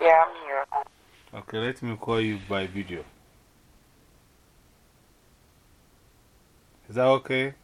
Yeah, I'm here. Okay, let me call you by video. Is that okay?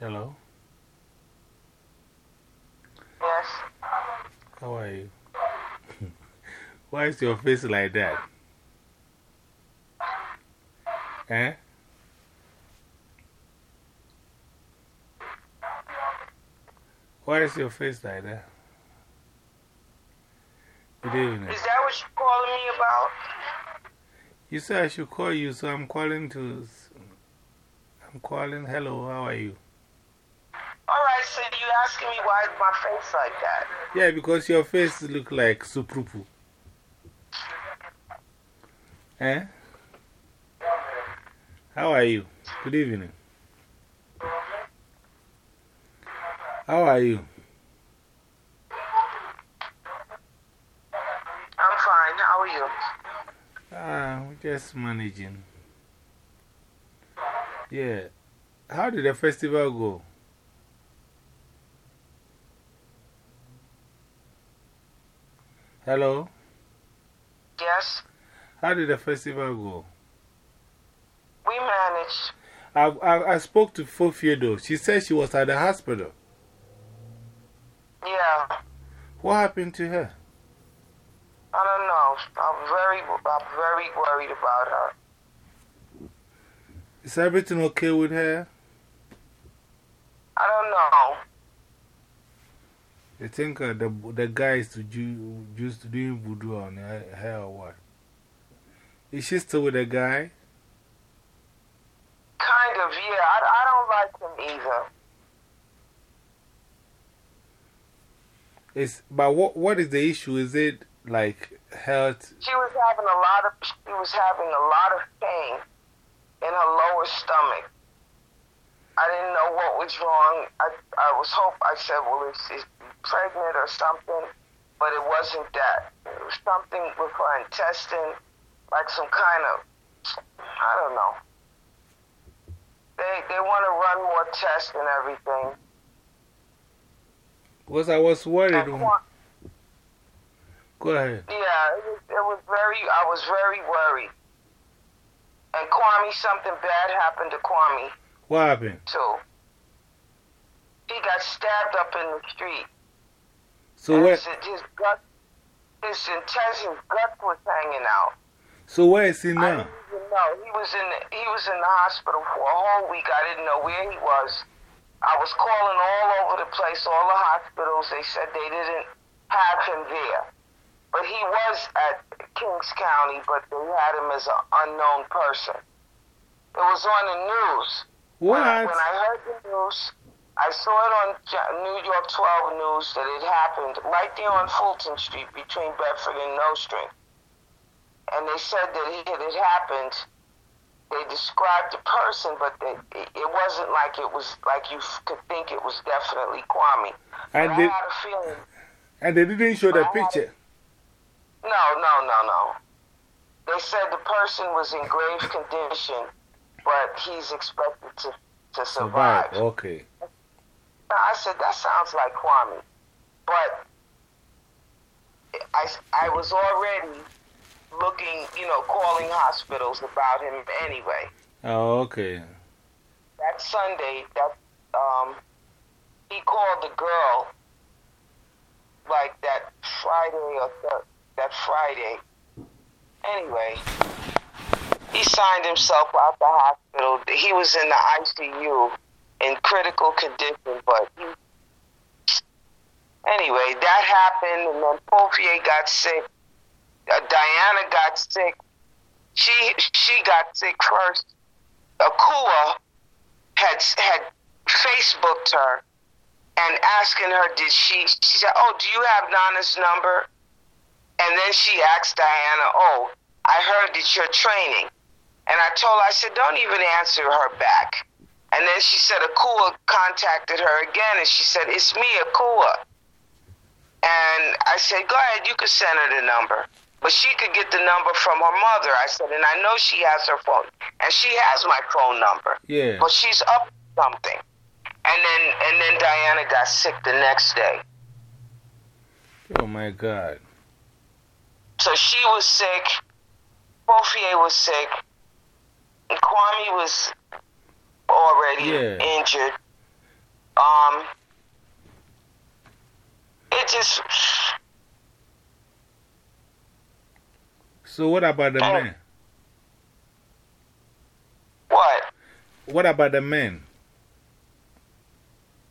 Hello? Yes. How are you? Why is your face like that? Eh? Why is your face like that? Good evening. Is that what you're calling me about? You said I should call you, so I'm calling to. I'm calling. Hello, how are you? Asking me why is my face like that? Yeah, because your face look like suprupu. Eh? How are you? Good evening. How are you? I'm fine. How are you? Ah, we're just managing. Yeah. How did the festival go? Hello? Yes, How did the festival go? we managed. I, I, I spoke to Fofiedo. She said she was at the hospital. Yeah, What happened to her? I don't know. I'm very, I'm very worried about her. Is everything okay with her? I don't know. I think uh, the, the guy is to ju just doing voodoo on her, her or what? Is she still with the guy? Kind of, yeah. I, I don't like him either. Is, but what, what is the issue? Is it like health? She was having a lot of, she was having a lot of pain in her lower stomach. I didn't know what was wrong. I, I was hope I said, well, is she pregnant or something? But it wasn't that. It was something with her intestine, like some kind of, I don't know. They they want to run more tests and everything. Because I was worried. Go ahead. Yeah, it was, it was very, I was very worried. And Kwame, something bad happened to Kwame, What happened? too. He got stabbed up in the street. So and where, his, his gut, his intestine, gut was hanging out. so where is he I now? know. He was in the, he was in the hospital for a whole week. I didn't know where he was. I was calling all over the place, all the hospitals. They said they didn't have him there. But he was at Kings County, but they had him as an unknown person. It was on the news. When I, when I heard the news, I saw it on New York 12 News that it happened right there on Fulton Street between Bedford and Nostrand. And they said that it had happened. They described the person, but they, it, it wasn't like it was like you could think it was definitely Kwame. And I they, had a feeling. and they didn't show the picture. No, no, no, no. They said the person was in grave condition, but he's expected to, to survive. Survive. Okay. I said, that sounds like Kwame. But I, I was already looking, you know, calling hospitals about him anyway. Oh, okay. That Sunday, that, um, he called the girl, like that Friday or th- that Friday. Anyway, he signed himself out of the hospital. He was in the ICU in critical condition, but anyway, that happened, and then Pofier got sick. Uh, Diana got sick. She she got sick first. Akua had had Facebooked her and asking her, did she? She said, "Oh, do you have Nana's number?" And then she asked Diana, "Oh, I heard that you're training." And I told her, I said, "Don't even answer her back." And then she said Akua contacted her again, and she said, "It's me, Akua." And I said, "Go ahead, you can send her the number." But she could get the number from her mother. I said, and I know she has her phone, and she has my phone number. Yeah. But she's up to something. And then and then Diana got sick the next day. Oh my God. So she was sick. Bofier was sick. And Kwame was already Yeah. injured. Um, it just So what about the Oh. men? what? What about the men?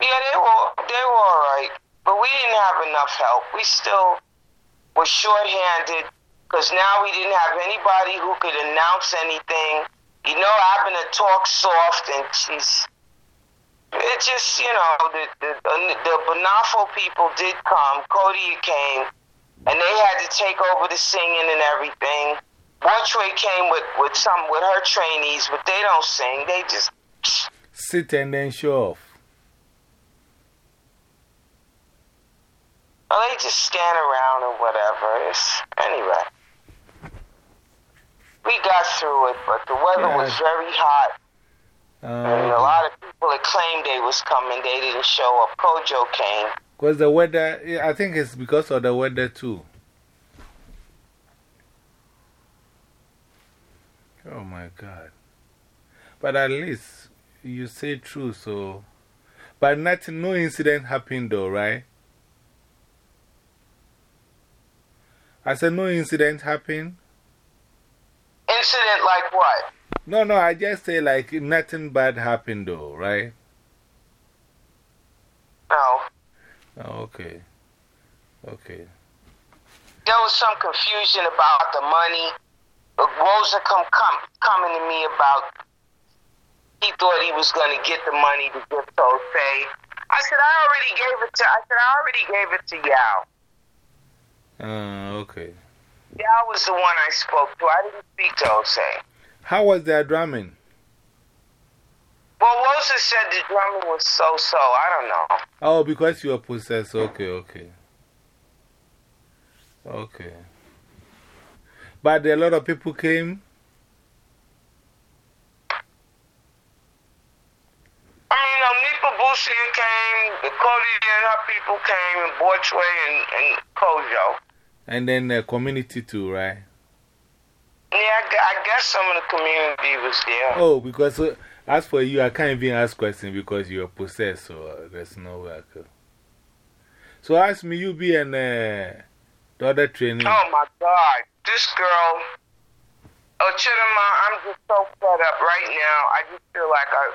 Yeah, they were they were all right, but we didn't have enough help. We still were shorthanded because now we didn't have anybody who could announce anything. You know, Abner talks soft, and she's. It just, you know, the the the Bonafo people did come. Cody came, and they had to take over the singing and everything. Borchway came with with some with her trainees, but they don't sing. They just Sit and then show off. Well, they just stand around or whatever. It's anyway. We got through it, but the weather was very hot, and a Uh, lot of people that claimed they was coming, they didn't show up. Kojo came. Because the weather, I think it's because of the weather too. Oh my God. But at least you say true, so. But nothing, no incident happened though, right? I said no incident happened. Incident like what? No, no, I just say like nothing bad happened though, right? No, Oh, okay. Okay. there was some confusion about the money. Rosa come, come coming to me about he thought he was going to get the money to give to Jose. I said I already gave it to. I said I already gave it to Yao. Uh, okay. Yao was the one I spoke to. I didn't speak to Jose. How was their drumming? Well, Rosa said the drumming was so so. I don't know. Oh, because you were possessed. Okay, okay. Okay. But a lot of people came. I mean, um, Nipa Busia came, the Cody and her people came, and Borchway and, and Kojo. And then the community too, right? Yeah, I, I guess some of the community was there. Oh, because uh, as for you, I can't even ask questions because you're possessed, so uh, there's no way I could. So ask me, you be in uh, the other training. Oh my God, this girl. Oh, Chidema, I'm just so fed up right now. I just feel like I.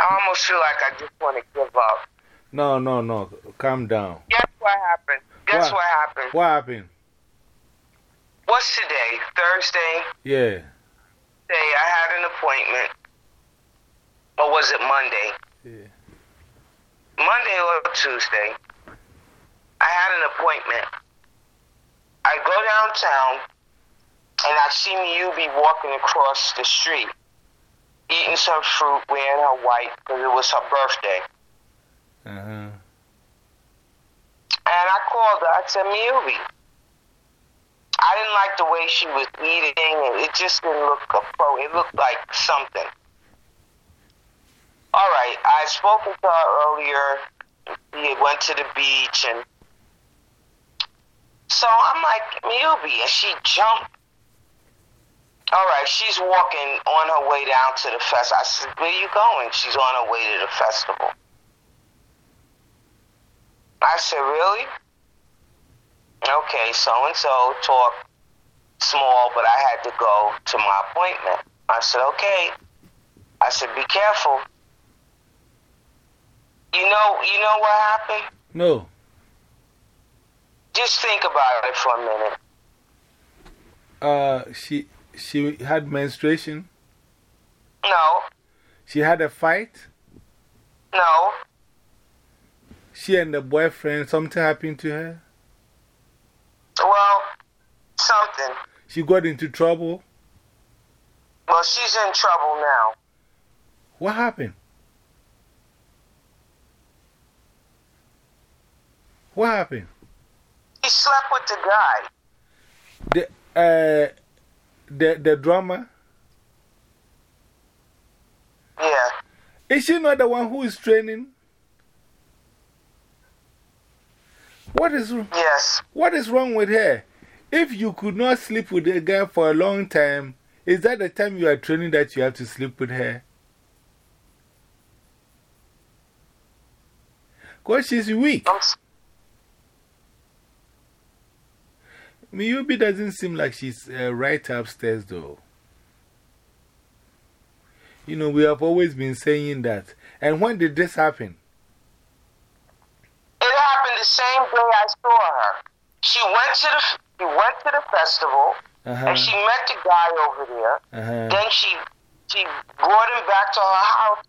I almost feel like I just want to give up. No, no, no. Calm down. Guess what happened? Guess What? what, happened? What happened? What's today? Thursday? Yeah. Day I had an appointment. Or was it Monday? Yeah. Monday or Tuesday. I had an appointment. I go downtown and I see Miyubi walking across the street, eating some fruit, wearing her white because it was her birthday. Uh huh. And I called her. I said, Miyubi. I didn't like the way she was eating, it just didn't look a pro. It looked like something. All right, I spoke to her earlier. We went to the beach, and so I'm like, Miyubi, and she jumped. All right, she's walking on her way down to the fest. I said, Where you going? She's on her way to the festival. I said, Really? Okay, so and so talked small, but I had to go to my appointment. I said, Okay. I said, Be careful. You know, you know what happened? No. Just think about it for a minute. Uh, she, she had menstruation. No, She had a fight. no, She and the boyfriend, something happened to her. well, something. She got into trouble. Well, she's in trouble now. What happened? What happened? He slept with the guy. The, uh, the, the drummer? Yeah. Is she not the one who is training? What is, Yes. what is wrong with her? If you could not sleep with a girl for a long time, is that the time you are training that you have to sleep with her? Because she's weak. Miyubi doesn't seem like she's uh, right upstairs, though. You know, we have always been saying that. And when did this happen? The same day I saw her. She went to the she went to the festival Uh -huh. and she met the guy over there. Uh -huh. Then she she brought him back to her house.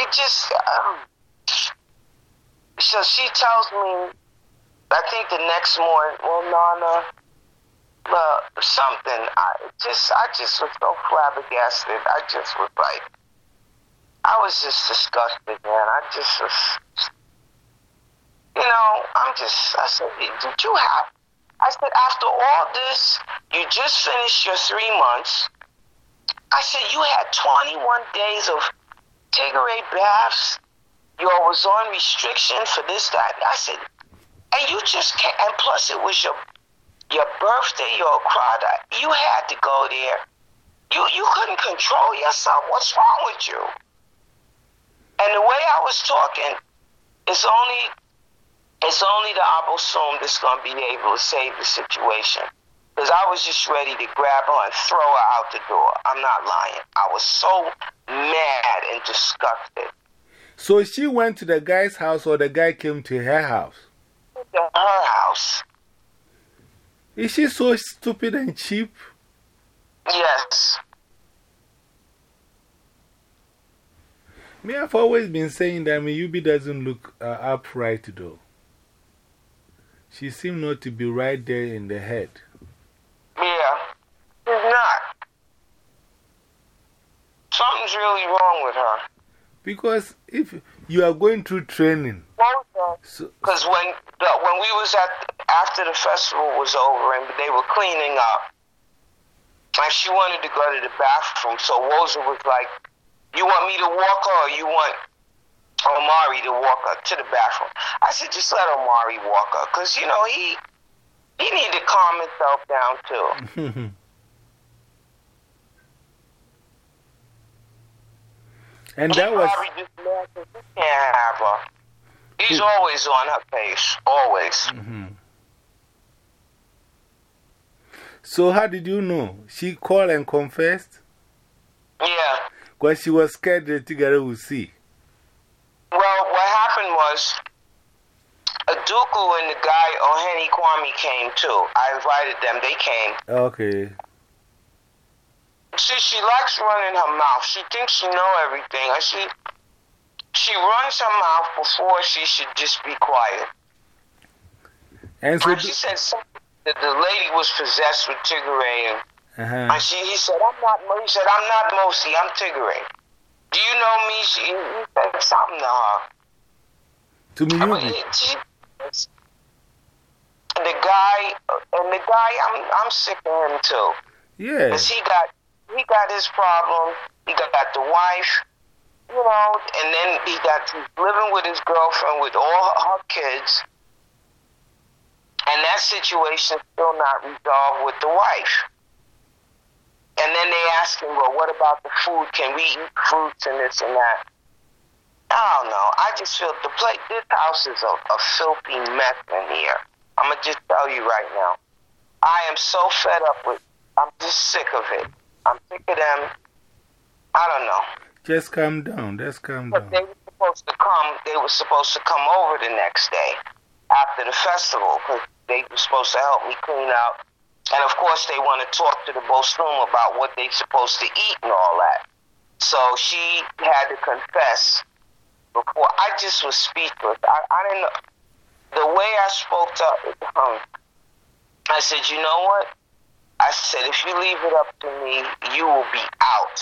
It just um, so she tells me. I think the next morning, well, Nana, uh, something. I just I just was so flabbergasted. I just was like, I was just disgusted, man. I just was. You know, I'm just, I said, did you have, I said, after all this, you just finished your three months. I said, you had 21 days of Tigare baths. You was on restriction for this, that. I said, and you just can't, and plus it was your, your birthday, your crowd. You had to go there. You, you couldn't control yourself. What's wrong with you? And the way I was talking, it's only it's only the Abosom that's going to be able to save the situation. Because I was just ready to grab her and throw her out the door. I'm not lying. I was so mad and disgusted. So she went to the guy's house or the guy came to her house? To her house. Is she so stupid and cheap? Yes. Me, I've always been saying that Miyubi doesn't look uh, upright, though. She seemed not to be right there in the head. Yeah. She's not. Something's really wrong with her. Because if you are going through training, so, Because when, the, when we was at, after the festival was over and they were cleaning up, and she wanted to go to the bathroom, so Woza was like, you want me to walk her or you want Omari to walk up to the bathroom? I said, just let Omari walk up, Because, you know, he, he need to calm himself down too. and he that was. just mad 'cause he can't have her. He's always on her case, always. Mhm. So, how did you know? She called and confessed? Yeah. Because she was scared the Tigare would see. Happened Aduku and the guy Oheni Kwame came too. I invited them. They came. Okay. See, she likes running her mouth. She thinks she know everything, and she she runs her mouth before she should just be quiet. And so. And she said something, that the lady was possessed with Tigare, and, Uh -huh. and she he said, "I'm not." Mo-" He said, "I'm not Mosi. I'm Tigare." Do you know me? She he said something to her. To me, I you. mean, she, the guy and the guy, I'm I'm sick of him too. Yeah. Cause he got he got his problem. He got, got the wife, you know, and then he got he's living with his girlfriend with all her, her kids, and that situation still not resolved with the wife. And then they ask him, well, what about the food? Can we eat fruits and this and that? I don't know. I just feel the place. This house is a, a filthy mess in here. I'm gonna just tell you right now. I am so fed up with. I'm just sick of it. I'm sick of them. I don't know. Just calm down. Just calm But down. they were supposed to come. They were supposed to come over the next day after the festival because they were supposed to help me clean out. And of course, they want to talk to the Bosloom about what they're supposed to eat and all that. So she had to confess before. I just was speechless. I, I didn't know. The way I spoke to her, I said, you know what? I said, if you leave it up to me, you will be out.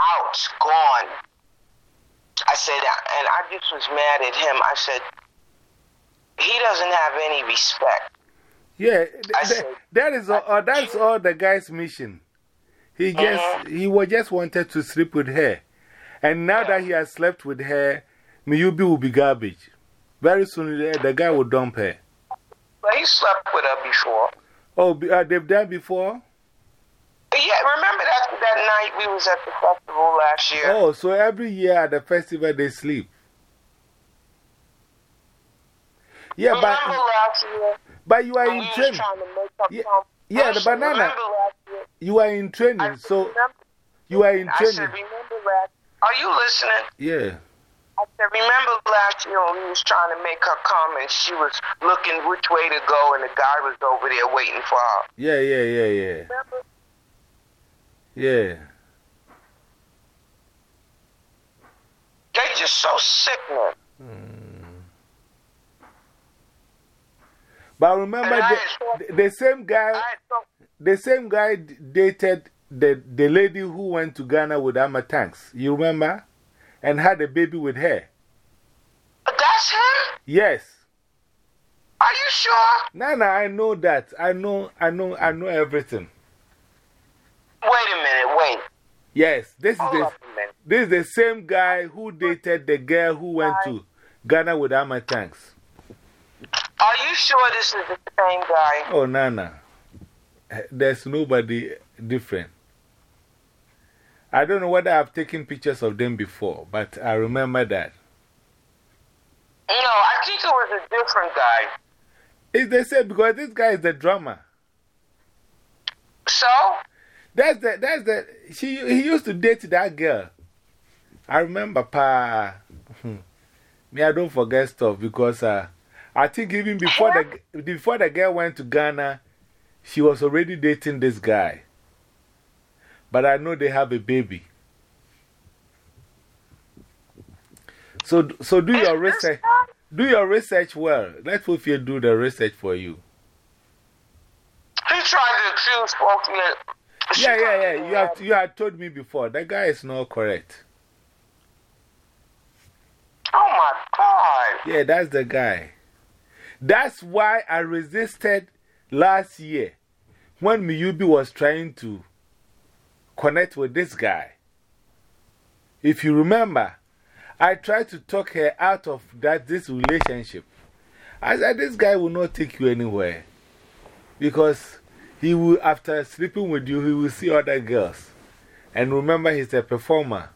Out, gone. I said, and I just was mad at him. I said, he doesn't have any respect. Yeah, th- said- that is all, uh, that's all the guy's mission. He just, Uh-huh. he was just wanted to sleep with her. And now that he has slept with her, Miyubi will be garbage. Very soon, the, guy will dump her. But he slept with her before. Oh, uh, they've done before? Yeah, remember that that night we was at the festival last year? Oh, so every year at the festival they sleep. Yeah, remember but, last year but you are in training. trying to make up Yeah, yeah, the banana. Remember last year? You are in training, so remember, you are in training. Remember Are you listening? Yeah. I said, remember last year when we was trying to make her come and she was looking which way to go and the guy was over there waiting for her. Yeah, yeah, yeah, yeah. Remember? Yeah. They just so sick sickening. Hmm. But remember, I the, the, the same guy, I the same guy dated the, the lady who went to Ghana with Amma Tanks. You remember? And had a baby with her. that's him? Yes. Are you sure? Nana, I know that. I know, I know, I know everything. Wait a minute, wait. Yes, this is, the, up a minute. this is the same guy who dated the girl who went to Ghana with Amma Tanks. Are you sure this is the same guy? Oh, Nana. There's nobody different. I don't know whether I've taken pictures of them before, but I remember that. No, I think it was a different guy. It's the same because this guy is the drummer. So? That's the, that's the, she, he used to date that girl. I remember, pa. Me, I don't forget stuff because uh, I think even before the, before the girl went to Ghana, she was already dating this guy. But I know they have a baby. So, so do your research. Do your research well. Let Fufia do the research for you. He tried to accuse folks that. Yeah, yeah, yeah. You have, you had told me before. That guy is not correct. Oh my God. Yeah, that's the guy. That's why I resisted last year when Miyubi was trying to connect with this guy. If you remember, I tried to talk her out of that, this relationship. I said, This guy will not take you anywhere. Because he will, after sleeping with you, he will see other girls. And remember, he's a performer.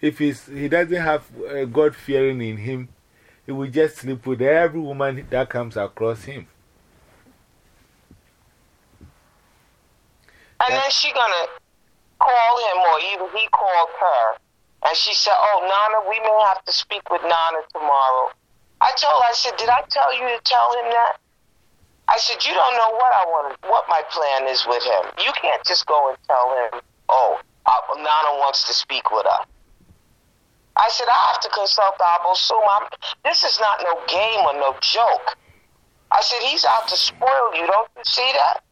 If he's, he doesn't have God fearing in him, he will just sleep with every woman that comes across him. And then she gonna call him, or even he called her, and she said, "Oh, Nana, we may have to speak with Nana tomorrow." I told her, I said, "Did I tell you to tell him that?" I said, "You don't know what I want, what my plan is with him. You can't just go and tell him, oh, uh, Nana wants to speak with her." I said, "I have to consult Abosom. This is not no game or no joke." I said, "He's out to spoil you. Don't you see that?"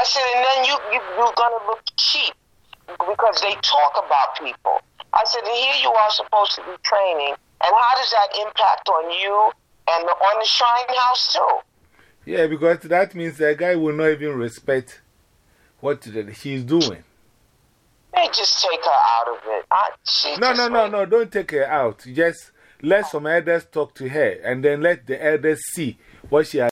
I said, and then you, you you're gonna look cheap because they talk about people. I said, and here you are supposed to be training, and how does that impact on you and the, on the Shrine House too? Yeah, because that means the guy will not even respect what she's doing. They just take her out of it. I, no, no, no, no, don't take her out. Just let some elders talk to her and then let the elders see what she has.